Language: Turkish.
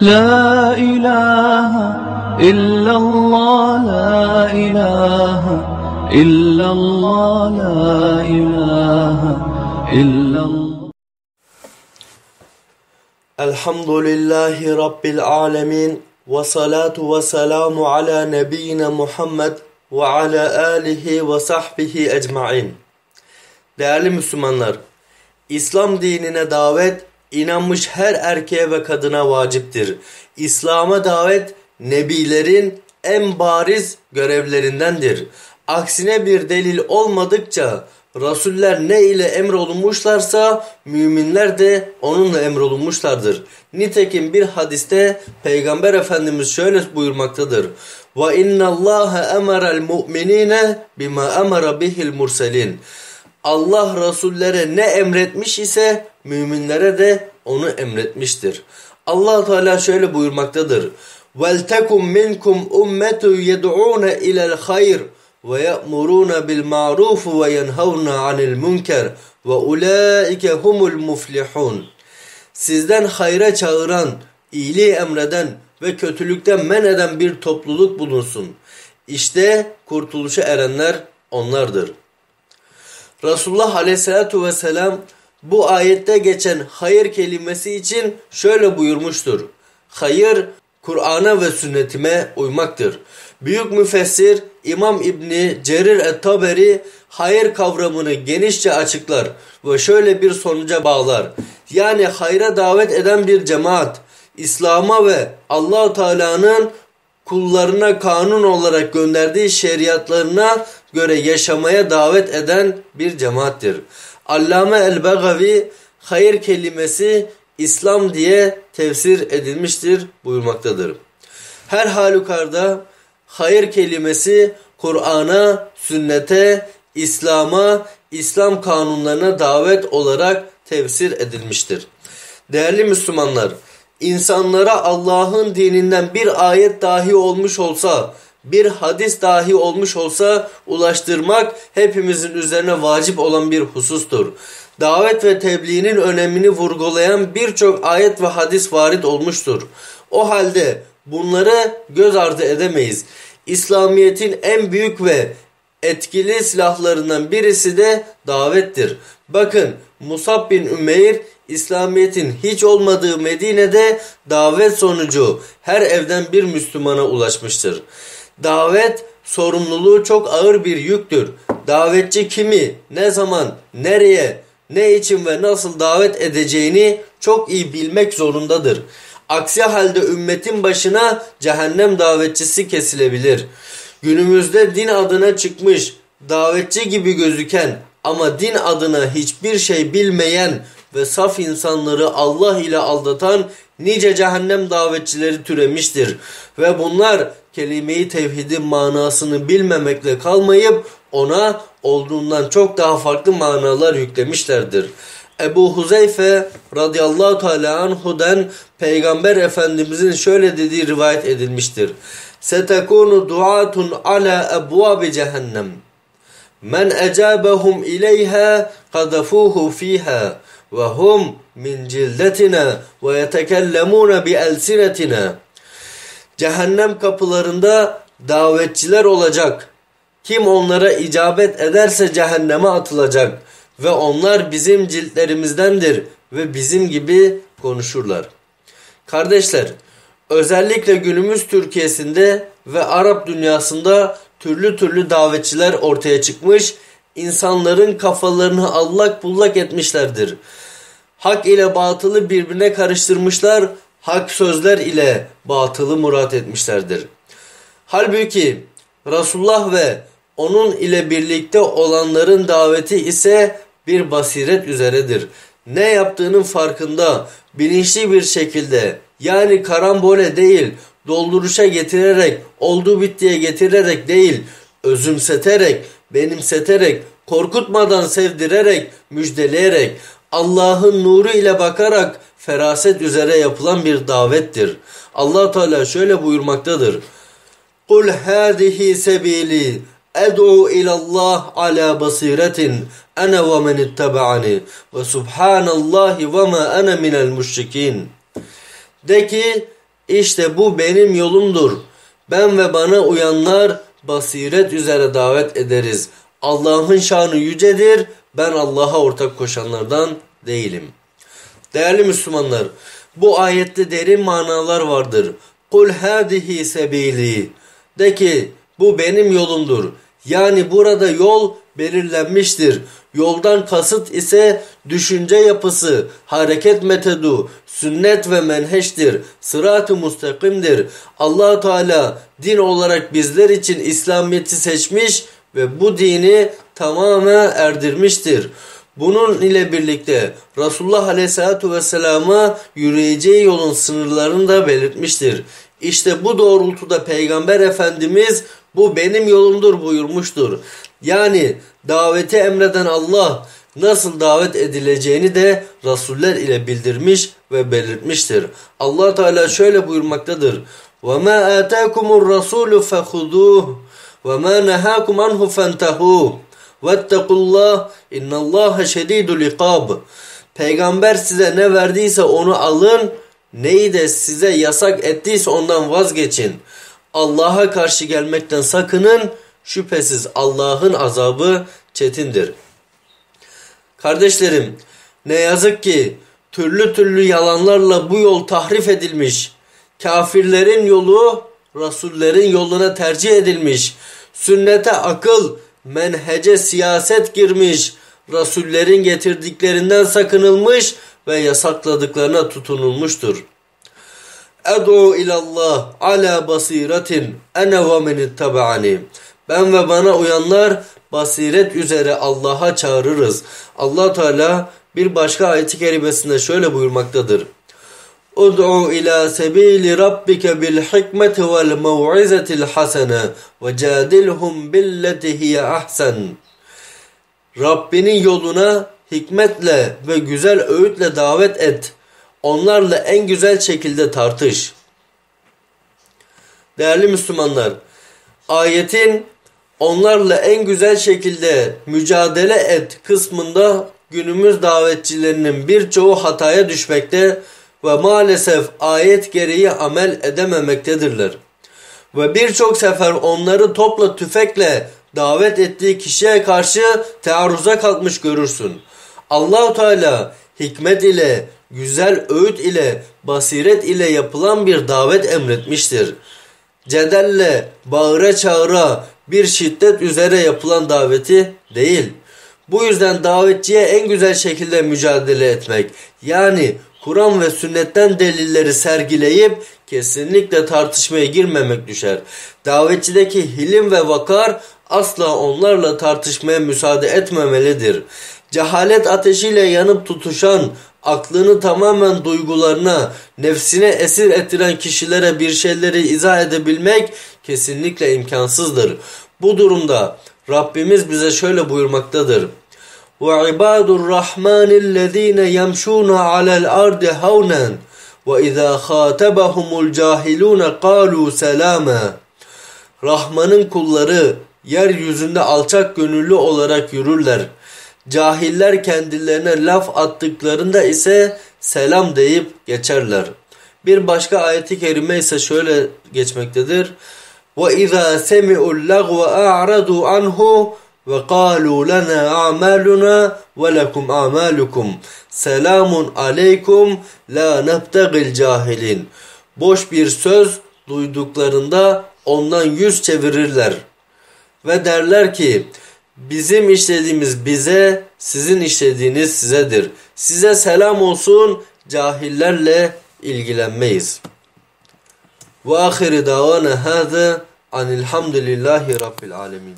لا إله إلا الله لا إله إلا الله لا إله إلا الله الحمد لله رب العالمين والصلاة والسلام على نبينا ala alihi ve sahbihi ecmain. Değerli Müslümanlar, İslam dinine davet inanmış her erkeğe ve kadına vaciptir. İslam'a davet nebilerin en bariz görevlerindendir. Aksine bir delil olmadıkça Rasuller ne ile emrolunmuşlarsa müminler de onunla emrolunmuşlardır. Nitekim bir hadiste Peygamber Efendimiz şöyle buyurmaktadır. Ve innallaha emara'l mu'minine bima emara bihil murselin. Allah Resullere ne emretmiş ise müminlere de onu emretmiştir. Allah Teala şöyle buyurmaktadır. وَلْتَكُمْ مِنْكُمْ اُمَّةُ يَدْعُونَ اِلَى الْخَيْرِ وَيَأْمُرُونَ بِالْمَعْرُوفِ وَيَنْهَوْنَ عَنِ الْمُنْكَرِ وَاُولَٰئِكَ هُمُ الْمُفْلِحُونَ Sizden hayra çağıran, iyiliği emreden ve kötülükten men eden bir topluluk bulunsun. İşte kurtuluşa erenler onlardır. Resulullah aleyhissalatu vesselam bu ayette geçen hayır kelimesi için şöyle buyurmuştur. Hayır Kur'an'a ve sünnetime uymaktır. Büyük müfessir İmam İbni Cerir et-Taberi hayır kavramını genişçe açıklar ve şöyle bir sonuca bağlar. Yani hayra davet eden bir cemaat, İslam'a ve allah Teala'nın kullarına kanun olarak gönderdiği şeriatlarına göre yaşamaya davet eden bir cemaattir. Allame el-Begavi hayır kelimesi İslam diye tefsir edilmiştir buyurmaktadır. Her halükarda hayır kelimesi Kur'an'a, sünnete, İslam'a, İslam kanunlarına davet olarak tefsir edilmiştir. Değerli Müslümanlar, insanlara Allah'ın dininden bir ayet dahi olmuş olsa, bir hadis dahi olmuş olsa ulaştırmak hepimizin üzerine vacip olan bir husustur. Davet ve tebliğinin önemini vurgulayan birçok ayet ve hadis varit olmuştur. O halde bunları göz ardı edemeyiz. İslamiyet'in en büyük ve etkili silahlarından birisi de davettir. Bakın Musab bin Ümeyr İslamiyet'in hiç olmadığı Medine'de davet sonucu her evden bir Müslümana ulaşmıştır. Davet sorumluluğu çok ağır bir yüktür. Davetçi kimi, ne zaman, nereye, ne için ve nasıl davet edeceğini çok iyi bilmek zorundadır. Aksi halde ümmetin başına cehennem davetçisi kesilebilir. Günümüzde din adına çıkmış, davetçi gibi gözüken ama din adına hiçbir şey bilmeyen ve saf insanları Allah ile aldatan nice cehennem davetçileri türemiştir. Ve bunlar kelime-i tevhidin manasını bilmemekle kalmayıp ona olduğundan çok daha farklı manalar yüklemişlerdir. Ebu Huzeyfe radıyallahu teala anhu'den Peygamber Efendimizin şöyle dediği rivayet edilmiştir. Setekunu duatun ala ebvabi cehennem. Men ecabahum ileyha kadafuhu fiha ve hum min cildetina ve yetekellemuna bi elsinetina. Cehennem kapılarında davetçiler olacak. Kim onlara icabet ederse cehenneme atılacak ve onlar bizim ciltlerimizdendir ve bizim gibi konuşurlar. Kardeşler, özellikle günümüz Türkiye'sinde ve Arap dünyasında türlü türlü davetçiler ortaya çıkmış, insanların kafalarını allak bullak etmişlerdir. Hak ile batılı birbirine karıştırmışlar, hak sözler ile batılı murat etmişlerdir. Halbuki Resulullah ve onun ile birlikte olanların daveti ise bir basiret üzeredir. Ne yaptığının farkında, bilinçli bir şekilde yani karambole değil, dolduruşa getirerek, olduğu bittiye getirerek değil, özümseterek, benimseterek, korkutmadan sevdirerek, müjdeleyerek, Allah'ın nuru ile bakarak feraset üzere yapılan bir davettir. Allah Teala şöyle buyurmaktadır. Kul hadihi sebili ed'u ilallah ala basiretin ana ve men ittaba'ani ve subhanallahi ve ma ana minel müşrikin. De ki İşte bu benim yolumdur. Ben ve bana uyanlar basiret üzere davet ederiz. Allah'ın şanı yücedir. Ben Allah'a ortak koşanlardan değilim. Değerli Müslümanlar, bu ayette derin manalar vardır. Kul hadihi sebili. De ki bu benim yolumdur. Yani burada yol belirlenmiştir. Yoldan kasıt ise düşünce yapısı, hareket metodu, sünnet ve menheştir. Sırat-ı mustakimdir. allah Teala din olarak bizler için İslamiyet'i seçmiş ve bu dini tamamen erdirmiştir. Bunun ile birlikte Resulullah Aleyhisselatü Vesselam'a yürüyeceği yolun sınırlarını da belirtmiştir. İşte bu doğrultuda Peygamber Efendimiz bu benim yolumdur buyurmuştur. Yani daveti emreden Allah nasıl davet edileceğini de Resuller ile bildirmiş ve belirtmiştir. Allah Teala şöyle buyurmaktadır. وَمَا آتَاكُمُ الرَّسُولُ فَخُذُوهُ وَمَا نَهَاكُمْ عَنْهُ فَانْتَهُوا Vettekullah innallaha şedidul ikab. Peygamber size ne verdiyse onu alın. Neyi de size yasak ettiyse ondan vazgeçin. Allah'a karşı gelmekten sakının. Şüphesiz Allah'ın azabı çetindir. Kardeşlerim ne yazık ki türlü türlü yalanlarla bu yol tahrif edilmiş. Kafirlerin yolu Resullerin yoluna tercih edilmiş. Sünnete akıl, menhece siyaset girmiş. Rasullerin getirdiklerinden sakınılmış ve yasakladıklarına tutunulmuştur. Ed'u ilallah ala basiretin ene ve men ittaba'ani. Ben ve bana uyanlar basiret üzere Allah'a çağırırız. Allah Teala bir başka ayet-i kerimesinde şöyle buyurmaktadır. Ud'u ila sebili rabbike bil hikmeti vel mev'izetil hasene ve cadilhum billeti ahsen. Rabbinin yoluna hikmetle ve güzel öğütle davet et. Onlarla en güzel şekilde tartış. Değerli Müslümanlar, ayetin onlarla en güzel şekilde mücadele et kısmında günümüz davetçilerinin birçoğu hataya düşmekte ve maalesef ayet gereği amel edememektedirler. Ve birçok sefer onları topla tüfekle davet ettiği kişiye karşı tearruza kalkmış görürsün. Allahu Teala hikmet ile, güzel öğüt ile, basiret ile yapılan bir davet emretmiştir. Cedelle, bağıra çağıra, bir şiddet üzere yapılan daveti değil. Bu yüzden davetçiye en güzel şekilde mücadele etmek, yani Kur'an ve sünnetten delilleri sergileyip kesinlikle tartışmaya girmemek düşer. Davetçideki hilim ve vakar asla onlarla tartışmaya müsaade etmemelidir. Cehalet ateşiyle yanıp tutuşan, aklını tamamen duygularına, nefsine esir ettiren kişilere bir şeyleri izah edebilmek kesinlikle imkansızdır. Bu durumda Rabbimiz bize şöyle buyurmaktadır. وعباد الرحمن الذين يمشون على الأرض هونا وإذا خاطبهم الجاهلون قالوا سلاما Rahman'ın kulları yeryüzünde alçak gönüllü olarak yürürler. Cahiller kendilerine laf attıklarında ise selam deyip geçerler. Bir başka ayeti kerime ise şöyle geçmektedir. وَإِذَا سَمِعُوا اللَّغْوَ أَعْرَضُوا عَنْهُ ve kalu lana amaluna ve lekum amalukum. Selamun aleykum la nabtagil cahilin. Boş bir söz duyduklarında ondan yüz çevirirler ve derler ki bizim işlediğimiz bize, sizin işlediğiniz sizedir. Size selam olsun, cahillerle ilgilenmeyiz. Ve ahiri davana hâzı anilhamdülillahi rabbil alemin.